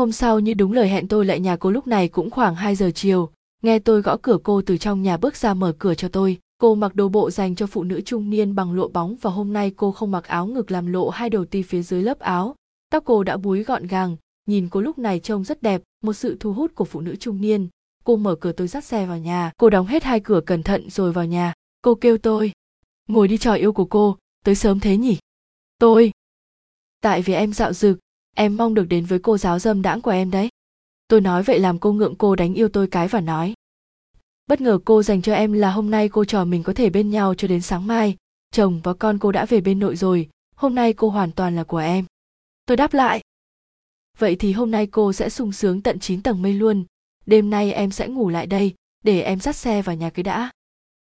hôm sau như đúng lời hẹn tôi lại nhà cô lúc này cũng khoảng 2 giờ chiều. Nghe tôi gõ cửa cô từ trong nhà bước ra mở cửa cho tôi. Cô mặc đồ bộ dành cho phụ nữ trung niên bằng lụa bóng và hôm nay cô không mặc áo ngực làm lộ hai đầu ti phía dưới lớp áo. Tóc cô đã búi gọn gàng. Nhìn cô lúc này trông rất đẹp, một sự thu hút của phụ nữ trung niên. Cô mở cửa tôi dắt xe vào nhà. Cô đóng hết hai cửa cẩn thận rồi vào nhà. Cô kêu tôi, ngồi đi trò yêu của cô, tới sớm thế nhỉ? Tôi. Tại vì em dạo dực em mong được đến với cô giáo dâm đãng của em đấy. Tôi nói vậy làm cô ngượng cô đánh yêu tôi cái và nói. Bất ngờ cô dành cho em là hôm nay cô trò mình có thể bên nhau cho đến sáng mai. Chồng và con cô đã về bên nội rồi. Hôm nay cô hoàn toàn là của em. Tôi đáp lại. Vậy thì hôm nay cô sẽ sung sướng tận 9 tầng mây luôn. Đêm nay em sẽ ngủ lại đây, để em dắt xe vào nhà cái đã.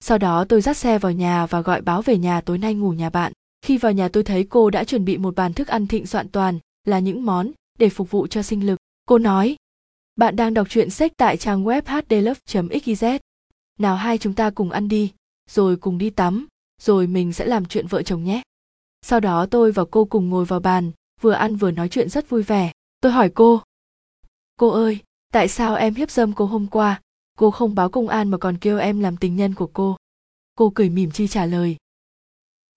Sau đó tôi dắt xe vào nhà và gọi báo về nhà tối nay ngủ nhà bạn. Khi vào nhà tôi thấy cô đã chuẩn bị một bàn thức ăn thịnh soạn toàn là những món để phục vụ cho sinh lực. Cô nói, bạn đang đọc truyện sách tại trang web hdlove.xyz nào hai chúng ta cùng ăn đi, rồi cùng đi tắm, rồi mình sẽ làm chuyện vợ chồng nhé. Sau đó tôi và cô cùng ngồi vào bàn, vừa ăn vừa nói chuyện rất vui vẻ. Tôi hỏi cô cô ơi, tại sao em hiếp dâm cô hôm qua? Cô không báo công an mà còn kêu em làm tình nhân của cô. Cô cười mỉm chi trả lời,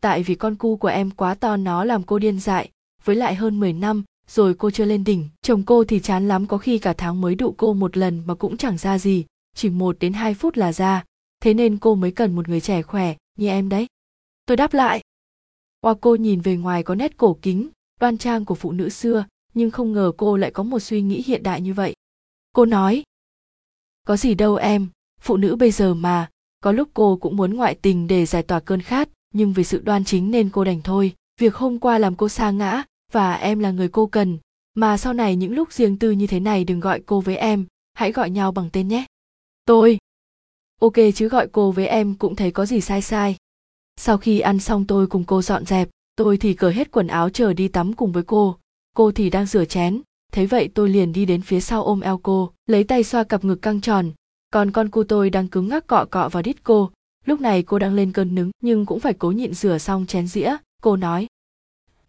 tại vì con cu của em quá to, nó làm cô điên dại với lại hơn 10 năm, rồi cô chưa lên đỉnh. Chồng cô thì chán lắm, có khi cả tháng mới đụ cô một lần mà cũng chẳng ra gì, chỉ một đến hai phút là ra. Thế nên cô mới cần một người trẻ khỏe, như em đấy. Tôi đáp lại. Hoa cô nhìn về ngoài có nét cổ kính, đoan trang của phụ nữ xưa, nhưng không ngờ cô lại có một suy nghĩ hiện đại như vậy. Cô nói, có gì đâu em, phụ nữ bây giờ mà, có lúc cô cũng muốn ngoại tình để giải tỏa cơn khát, nhưng vì sự đoan chính nên cô đành thôi. Việc hôm qua làm cô sa ngã và em là người cô cần. Mà sau này những lúc riêng tư như thế này đừng gọi cô với em, hãy gọi nhau bằng tên nhé. Tôi. Ok, chứ gọi cô với em cũng thấy có gì sai sai. Sau khi ăn xong tôi cùng cô dọn dẹp, tôi thì cởi hết quần áo chờ đi tắm cùng với cô. Cô thì đang rửa chén. Thấy vậy tôi liền đi đến phía sau ôm eo cô, lấy tay xoa cặp ngực căng tròn. Còn con cu tôi đang cứng ngắc cọ cọ vào đít cô. Lúc này cô đang lên cơn nứng, nhưng cũng phải cố nhịn rửa xong chén dĩa. Cô nói,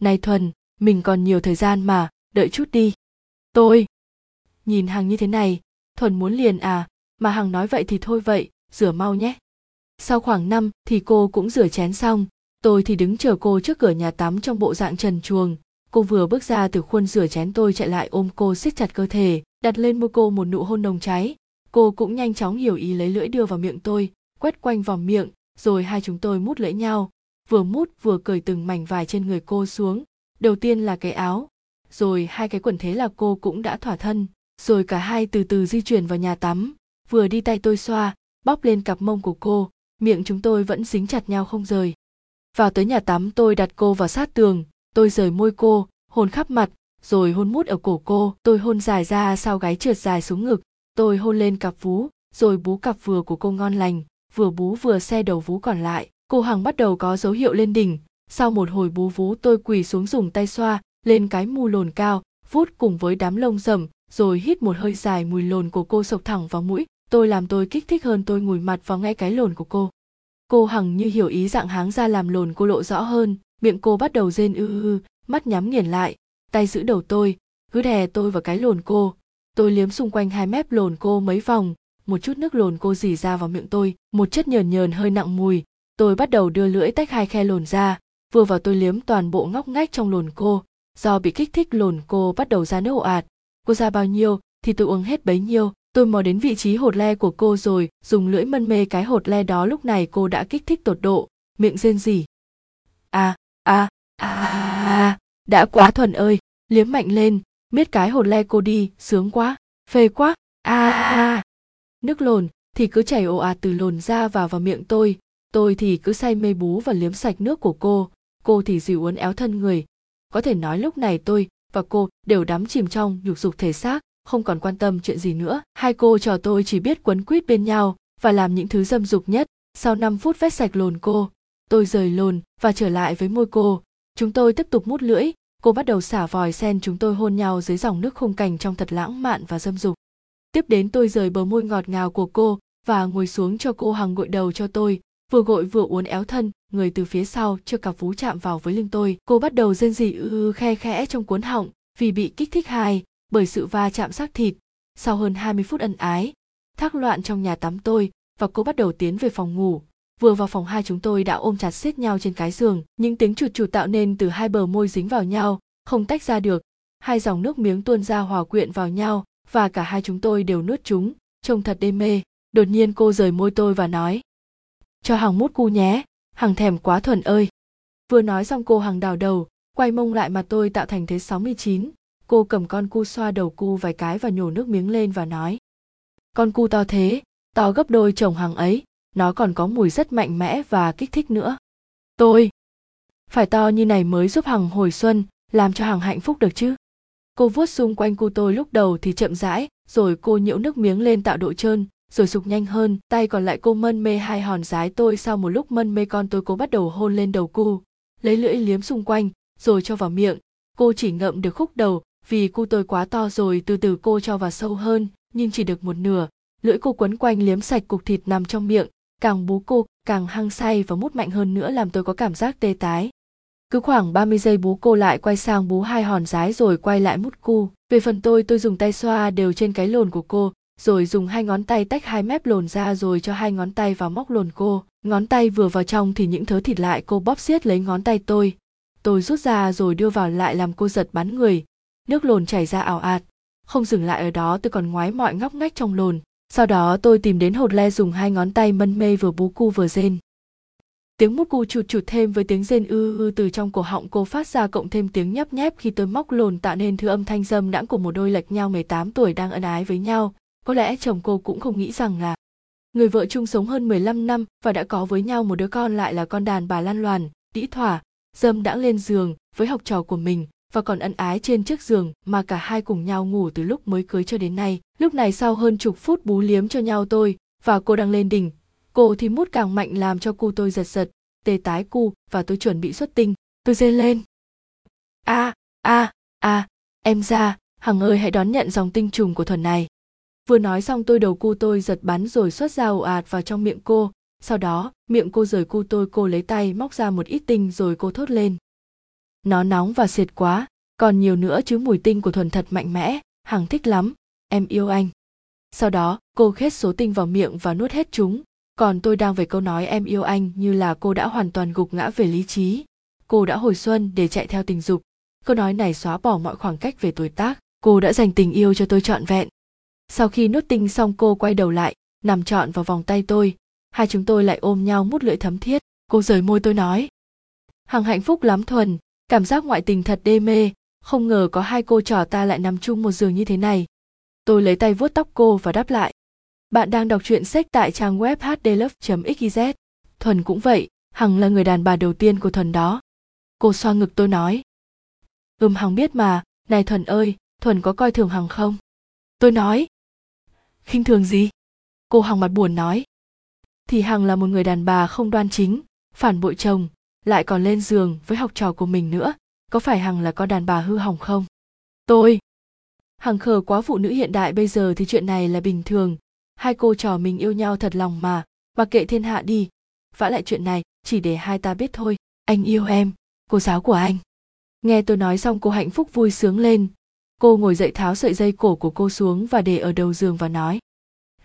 này thuần mình còn nhiều thời gian mà, đợi chút đi. Tôi. Nhìn hằng như thế này, thuần muốn liền à mà hằng nói vậy thì thôi vậy, rửa mau nhé. Sau khoảng năm thì cô cũng rửa chén xong, tôi thì đứng chờ cô trước cửa nhà tắm trong bộ dạng trần chuồng. Cô vừa bước ra từ khuôn rửa chén tôi chạy lại ôm cô siết chặt cơ thể, đặt lên môi cô một nụ hôn nồng cháy. Cô cũng nhanh chóng hiểu ý lấy lưỡi đưa vào miệng tôi, quét quanh vòng miệng, rồi hai chúng tôi mút lưỡi nhau. Vừa mút vừa cởi từng mảnh vải trên người cô xuống đầu tiên là cái áo, rồi hai cái quần thế là cô cũng đã thỏa thân, rồi cả hai từ từ di chuyển vào nhà tắm. Vừa đi tay tôi xoa, bóp lên cặp mông của cô, miệng chúng tôi vẫn dính chặt nhau không rời. Vào tới nhà tắm tôi đặt cô vào sát tường, tôi rời môi cô, hôn khắp mặt, rồi hôn mút ở cổ cô. Tôi hôn dài ra sau gáy trượt dài xuống ngực, tôi hôn lên cặp vú, rồi bú cặp vừa của cô ngon lành, vừa bú vừa xe đầu vú còn lại. Cô hằng bắt đầu có dấu hiệu lên đỉnh sau một hồi bú vú tôi quỳ xuống dùng tay xoa, lên cái mu lồn cao vút cùng với đám lông rầm rồi hít một hơi dài mùi lồn của cô sộc thẳng vào mũi. Tôi làm tôi kích thích hơn tôi ngùi mặt vào ngay cái lồn của cô. Cô hằng như hiểu ý dạng háng ra làm lồn cô lộ rõ hơn, miệng cô bắt đầu rên ư ư, mắt nhắm nghiền lại. Tay giữ đầu tôi, cứ đè tôi vào cái lồn cô. Tôi liếm xung quanh hai mép lồn cô mấy vòng, một chút nước lồn cô dì ra vào miệng tôi, một chất nhờn nhờn hơi nặng mùi. Tôi bắt đầu đưa lưỡi tách hai khe lồn ra vừa vào tôi liếm toàn bộ ngóc ngách trong lồn cô. Do bị kích thích, lồn cô bắt đầu ra nước ồ ạt. Cô ra bao nhiêu thì tôi uống hết bấy nhiêu. Tôi mò đến vị trí hột le của cô rồi, dùng lưỡi mân mê cái hột le đó lúc này cô đã kích thích tột độ. Miệng rên rỉ. A a a đã quá thuần ơi. Liếm mạnh lên, miết cái hột le cô đi, sướng quá, phê quá. À à, à. nước lồn thì cứ chảy ồ ạt từ lồn ra vào vào miệng tôi. Tôi thì cứ say mê bú và liếm sạch nước của cô cô thì dìu uốn éo thân người. Có thể nói lúc này tôi và cô đều đắm chìm trong nhục dục thể xác, không còn quan tâm chuyện gì nữa. Hai cô trò tôi chỉ biết quấn quýt bên nhau và làm những thứ dâm dục nhất. Sau 5 phút vét sạch lồn cô, tôi rời lồn và trở lại với môi cô. Chúng tôi tiếp tục mút lưỡi. Cô bắt đầu xả vòi sen chúng tôi hôn nhau dưới dòng nước khung cảnh trong thật lãng mạn và dâm dục. Tiếp đến tôi rời bờ môi ngọt ngào của cô và ngồi xuống cho cô hằng gội đầu cho tôi, vừa gội vừa uốn éo thân người từ phía sau chưa cặp vú chạm vào với lưng tôi. Cô bắt đầu rên rỉ ư ư khe khẽ trong cuốn họng, vì bị kích thích hai bởi sự va chạm xác thịt. Sau hơn 20 phút ân ái, thác loạn trong nhà tắm tôi, và cô bắt đầu tiến về phòng ngủ. Vừa vào phòng hai chúng tôi đã ôm chặt xiết nhau trên cái giường. Những tiếng chụt chụt tạo nên từ hai bờ môi dính vào nhau, không tách ra được. Hai dòng nước miếng tuôn ra hòa quyện vào nhau, và cả hai chúng tôi đều nuốt chúng, trông thật đê mê. Đột nhiên cô rời môi tôi và nói, cho hàng mút cu nhé hằng thèm quá thuần ơi vừa nói xong cô hằng đào đầu quay mông lại mà tôi tạo thành thế 69. Cô cầm con cu xoa đầu cu vài cái và nhổ nước miếng lên và nói. Con cu to thế, to gấp đôi chồng hàng ấy, nó còn có mùi rất mạnh mẽ và kích thích nữa. Tôi, phải to như này mới giúp Hằng hồi xuân, làm cho Hằng hạnh phúc được chứ. Cô vuốt xung quanh cu tôi lúc đầu thì chậm rãi, rồi cô nhiễu nước miếng lên tạo độ trơn, rồi sục nhanh hơn, tay còn lại cô mân mê hai hòn giái tôi sau một lúc mân mê con tôi cô bắt đầu hôn lên đầu cu, lấy lưỡi liếm xung quanh, rồi cho vào miệng. Cô chỉ ngậm được khúc đầu vì cu tôi quá to rồi từ từ cô cho vào sâu hơn nhưng chỉ được một nửa. Lưỡi cô quấn quanh liếm sạch cục thịt nằm trong miệng càng bú cô càng hăng say và mút mạnh hơn nữa làm tôi có cảm giác tê tái. Cứ khoảng 30 giây bú cô lại quay sang bú hai hòn rái rồi quay lại mút cu. Về phần tôi tôi dùng tay xoa đều trên cái lồn của cô rồi dùng hai ngón tay tách hai mép lồn ra rồi cho hai ngón tay vào móc lồn cô. Ngón tay vừa vào trong thì những thớ thịt lại, cô bóp xiết lấy ngón tay tôi. Tôi rút ra rồi đưa vào lại làm cô giật bắn người. Nước lồn chảy ra ảo ạt. Không dừng lại ở đó, tôi còn ngoái mọi ngóc ngách trong lồn. Sau đó tôi tìm đến hột le dùng hai ngón tay mân mê vừa bú cu vừa rên. Tiếng mút cu chụt chụt thêm với tiếng rên ư ư từ trong cổ họng cô phát ra cộng thêm tiếng nhấp nhép khi tôi móc lồn tạo nên thứ âm thanh dâm đãng của một đôi lệch nhau 18 tuổi đang ân ái với nhau. Có lẽ chồng cô cũng không nghĩ rằng là người vợ chung sống hơn 15 năm và đã có với nhau một đứa con lại là con đàn bà lan loàn, đĩ thỏa, dâm đã lên giường với học trò của mình và còn ân ái trên chiếc giường mà cả hai cùng nhau ngủ từ lúc mới cưới cho đến nay. Lúc này sau hơn chục phút bú liếm cho nhau tôi và cô đang lên đỉnh, cô thì mút càng mạnh làm cho cu tôi giật giật, tê tái cu và tôi chuẩn bị xuất tinh. Tôi dê lên. A, a, a, em ra, Hằng ơi hãy đón nhận dòng tinh trùng của thuần này. Vừa nói xong tôi đầu cu tôi giật bắn rồi xuất ra ồ ạt vào trong miệng cô, sau đó miệng cô rời cu tôi cô lấy tay móc ra một ít tinh rồi cô thốt lên. Nó nóng và sệt quá còn nhiều nữa chứ mùi tinh của thuần thật mạnh mẽ hằng thích lắm em yêu anh. Sau đó cô khét số tinh vào miệng và nuốt hết chúng. Còn tôi đang về câu nói em yêu anh như là cô đã hoàn toàn gục ngã về lý trí. Cô đã hồi xuân để chạy theo tình dục. Câu nói này xóa bỏ mọi khoảng cách về tuổi tác. Cô đã dành tình yêu cho tôi trọn vẹn sau khi nuốt tinh xong cô quay đầu lại, nằm trọn vào vòng tay tôi. Hai chúng tôi lại ôm nhau mút lưỡi thấm thiết. Cô rời môi tôi nói. Hằng hạnh phúc lắm thuần, cảm giác ngoại tình thật đê mê. Không ngờ có hai cô trò ta lại nằm chung một giường như thế này. Tôi lấy tay vuốt tóc cô và đáp lại. Bạn đang đọc truyện sách tại trang web hdlove xyz thuần cũng vậy, hằng là người đàn bà đầu tiên của thuần đó. Cô xoa ngực tôi nói. Ừm, hằng biết mà. Này thuần ơi, thuần có coi thường hằng không? Tôi nói khinh thường gì? Cô hằng mặt buồn nói. Thì hằng là một người đàn bà không đoan chính, phản bội chồng, lại còn lên giường với học trò của mình nữa. Có phải hằng là con đàn bà hư hỏng không? Tôi. Hằng khờ quá phụ nữ hiện đại bây giờ thì chuyện này là bình thường. Hai cô trò mình yêu nhau thật lòng mà. Mặc kệ thiên hạ đi. Vã lại chuyện này, chỉ để hai ta biết thôi. Anh yêu em, cô giáo của anh. Nghe tôi nói xong cô hạnh phúc vui sướng lên cô ngồi dậy tháo sợi dây cổ của cô xuống và để ở đầu giường và nói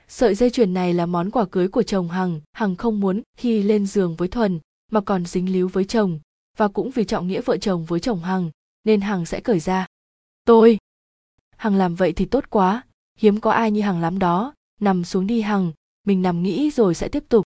Sợi dây chuyền này là món quà cưới của chồng Hằng, Hằng không muốn khi lên giường với Thuần mà còn dính líu với chồng, và cũng vì trọng nghĩa vợ chồng với chồng Hằng, nên Hằng sẽ cởi ra. Tôi! Hằng làm vậy thì tốt quá, hiếm có ai như Hằng lắm đó, nằm xuống đi Hằng, mình nằm nghĩ rồi sẽ tiếp tục.